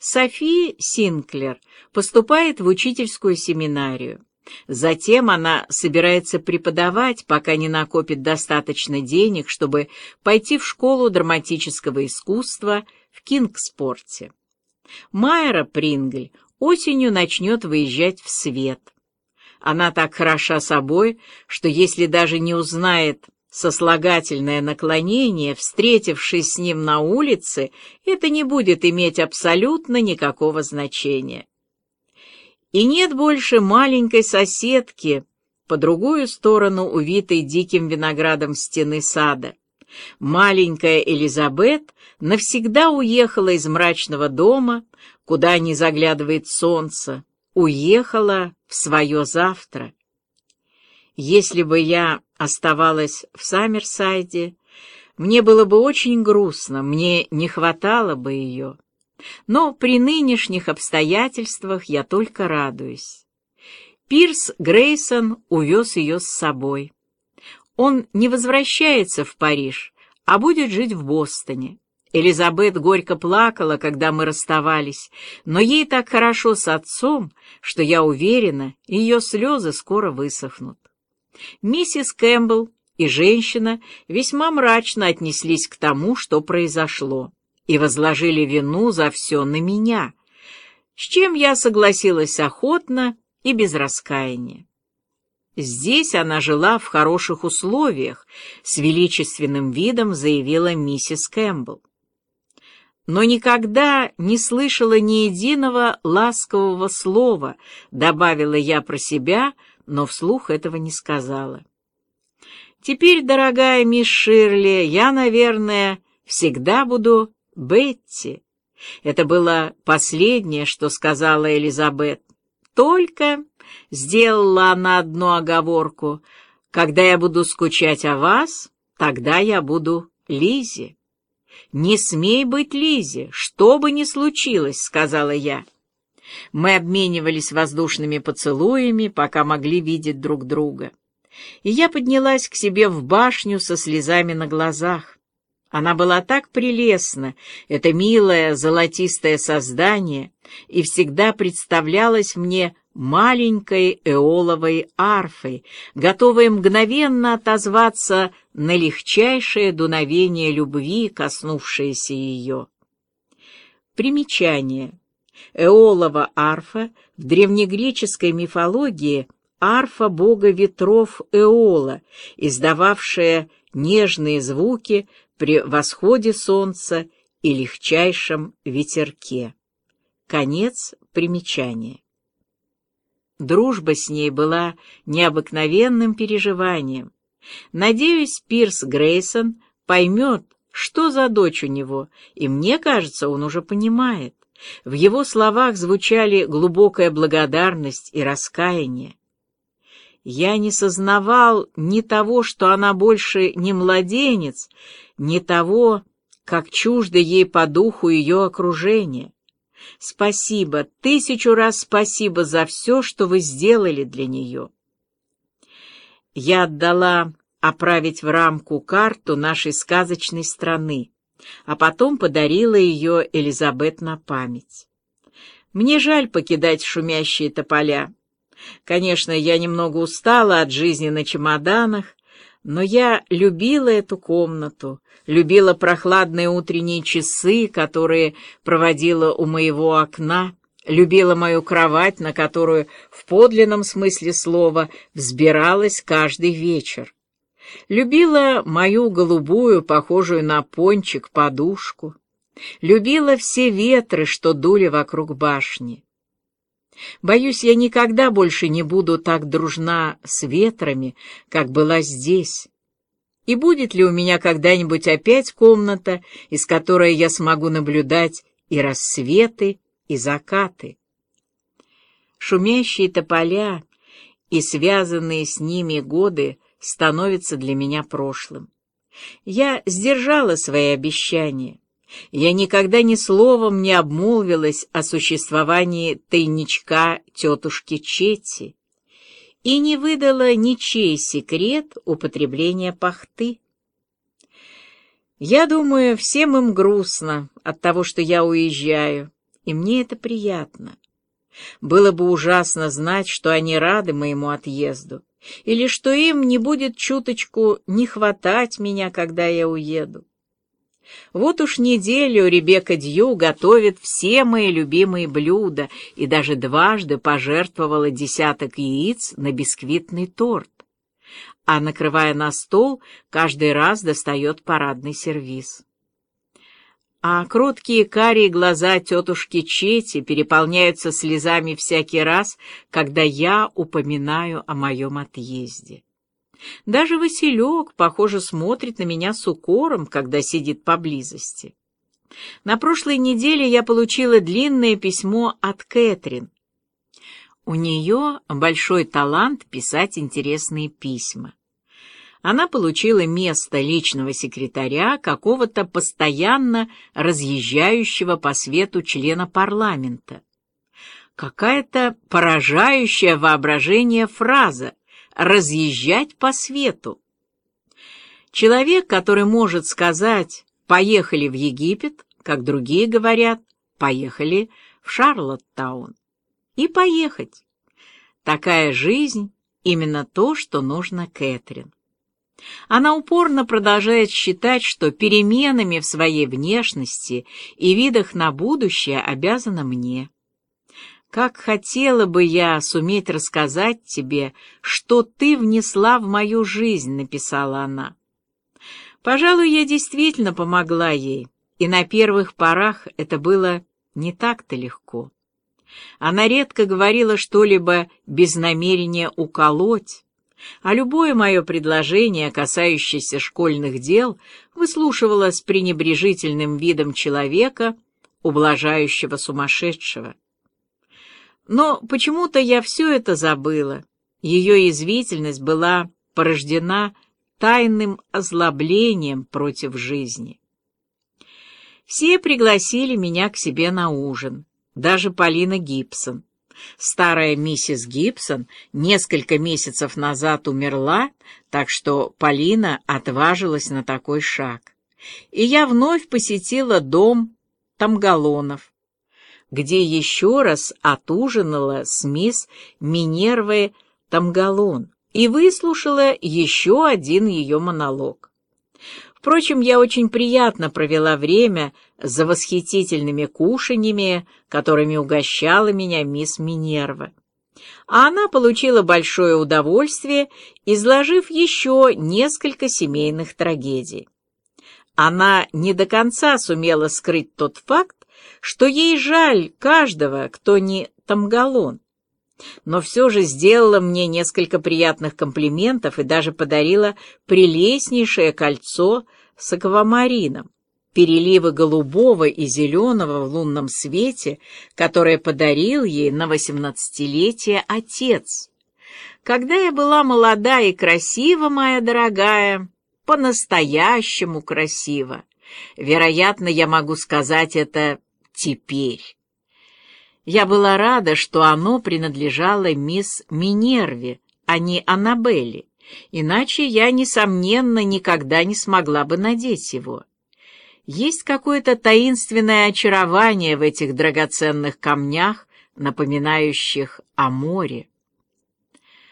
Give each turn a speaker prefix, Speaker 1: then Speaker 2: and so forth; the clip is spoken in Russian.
Speaker 1: Софи Синклер поступает в учительскую семинарию. Затем она собирается преподавать, пока не накопит достаточно денег, чтобы пойти в школу драматического искусства в Кингспорте. Майра Прингль осенью начнет выезжать в свет. Она так хороша собой, что если даже не узнает сослагательное наклонение, встретившись с ним на улице, это не будет иметь абсолютно никакого значения. И нет больше маленькой соседки по другую сторону увитой диким виноградом стены сада. Маленькая Элизабет навсегда уехала из мрачного дома, куда не заглядывает солнце, уехала в свое завтра. Если бы я оставалась в Саммерсайде, мне было бы очень грустно, мне не хватало бы ее. Но при нынешних обстоятельствах я только радуюсь. Пирс Грейсон увез ее с собой. Он не возвращается в Париж, а будет жить в Бостоне. Элизабет горько плакала, когда мы расставались, но ей так хорошо с отцом, что я уверена, ее слезы скоро высохнут. Миссис Кэмпбелл и женщина весьма мрачно отнеслись к тому, что произошло, и возложили вину за все на меня, с чем я согласилась охотно и без раскаяния. Здесь она жила в хороших условиях, с величественным видом заявила миссис Кэмпбелл но никогда не слышала ни единого ласкового слова, добавила я про себя, но вслух этого не сказала. Теперь, дорогая мисс Ширли, я, наверное, всегда буду Бетти. Это было последнее, что сказала Элизабет. Только сделала она одну оговорку. Когда я буду скучать о вас, тогда я буду Лизи. «Не смей быть Лизе, что бы ни случилось», — сказала я. Мы обменивались воздушными поцелуями, пока могли видеть друг друга. И я поднялась к себе в башню со слезами на глазах. Она была так прелестна, это милое золотистое создание, и всегда представлялась мне маленькой эоловой арфой, готовой мгновенно отозваться на легчайшее дуновение любви, коснувшееся ее. Примечание. Эолова арфа в древнегреческой мифологии арфа бога ветров Эола, издававшая нежные звуки при восходе солнца и легчайшем ветерке. Конец примечания. Дружба с ней была необыкновенным переживанием. Надеюсь, Пирс Грейсон поймет, что за дочь у него, и мне кажется, он уже понимает. В его словах звучали глубокая благодарность и раскаяние. Я не сознавал ни того, что она больше не младенец, ни того, как чуждо ей по духу ее окружение. Спасибо, тысячу раз спасибо за все, что вы сделали для нее. Я отдала оправить в рамку карту нашей сказочной страны, а потом подарила ее Элизабет на память. Мне жаль покидать шумящие тополя. Конечно, я немного устала от жизни на чемоданах, но я любила эту комнату, любила прохладные утренние часы, которые проводила у моего окна, любила мою кровать, на которую в подлинном смысле слова взбиралась каждый вечер. Любила мою голубую, похожую на пончик, подушку. Любила все ветры, что дули вокруг башни. Боюсь, я никогда больше не буду так дружна с ветрами, как была здесь. И будет ли у меня когда-нибудь опять комната, из которой я смогу наблюдать и рассветы, и закаты? Шумящие тополя и связанные с ними годы становятся для меня прошлым. Я сдержала свои обещания. Я никогда ни словом не обмолвилась о существовании тайничка тетушки Четти и не выдала ничей секрет употребления пахты. Я думаю, всем им грустно от того, что я уезжаю, и мне это приятно. Было бы ужасно знать, что они рады моему отъезду, или что им не будет чуточку не хватать меня, когда я уеду. Вот уж неделю Ребекка Дью готовит все мои любимые блюда и даже дважды пожертвовала десяток яиц на бисквитный торт. А накрывая на стол, каждый раз достает парадный сервиз а кроткие карие глаза тетушки Чети переполняются слезами всякий раз, когда я упоминаю о моем отъезде. Даже Василек, похоже, смотрит на меня с укором, когда сидит поблизости. На прошлой неделе я получила длинное письмо от Кэтрин. У нее большой талант писать интересные письма она получила место личного секретаря какого-то постоянно разъезжающего по свету члена парламента. Какая-то поражающая воображение фраза «разъезжать по свету». Человек, который может сказать «поехали в Египет», как другие говорят «поехали в Шарлоттаун». И поехать. Такая жизнь — именно то, что нужно Кэтрин. Она упорно продолжает считать, что переменами в своей внешности и видах на будущее обязана мне. Как хотела бы я суметь рассказать тебе, что ты внесла в мою жизнь, написала она. Пожалуй, я действительно помогла ей, и на первых порах это было не так-то легко. Она редко говорила что-либо без намерения уколоть, а любое мое предложение, касающееся школьных дел, выслушивала с пренебрежительным видом человека, ублажающего сумасшедшего. Но почему-то я все это забыла. Ее язвительность была порождена тайным озлоблением против жизни. Все пригласили меня к себе на ужин, даже Полина Гибсон. Старая миссис Гибсон несколько месяцев назад умерла, так что Полина отважилась на такой шаг. И я вновь посетила дом Тамгалонов, где еще раз отужинала с мисс Минервой Тамгалон и выслушала еще один ее монолог. Впрочем, я очень приятно провела время за восхитительными кушаньями, которыми угощала меня мисс Минерва. А она получила большое удовольствие, изложив еще несколько семейных трагедий. Она не до конца сумела скрыть тот факт, что ей жаль каждого, кто не Тамгалон но все же сделала мне несколько приятных комплиментов и даже подарила прелестнейшее кольцо с аквамарином, переливы голубого и зеленого в лунном свете, которое подарил ей на восемнадцатилетие отец. Когда я была молода и красива, моя дорогая, по-настоящему красива. Вероятно, я могу сказать это теперь. Я была рада, что оно принадлежало мисс Минерве, а не Аннабелле, иначе я, несомненно, никогда не смогла бы надеть его. Есть какое-то таинственное очарование в этих драгоценных камнях, напоминающих о море.